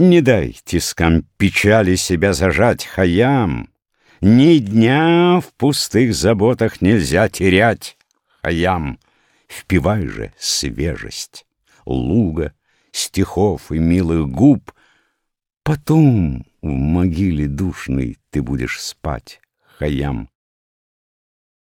Не дай тискам печали себя зажать, Хаям. Ни дня в пустых заботах нельзя терять, Хаям. Впивай же свежесть, луга, стихов и милых губ. Потом в могиле душной ты будешь спать, Хаям.